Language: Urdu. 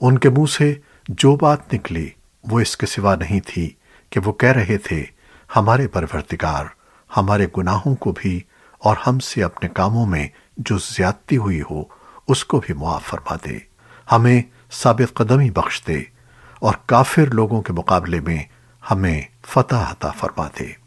ان کے منہ سے جو بات نکلی وہ اس کے سوا نہیں تھی کہ وہ کہہ رہے تھے، ہمارے پروردگار، ہمارے گناہوں کو بھی اور ہم سے اپنے کاموں میں جو زیادتی ہوئی ہو، اس کو بھی معاف فرما دے۔ ہمیں ثابت قدمی بخش دے اور کافر لوگوں کے مقابلے میں ہمیں فتح عطا فرما دے۔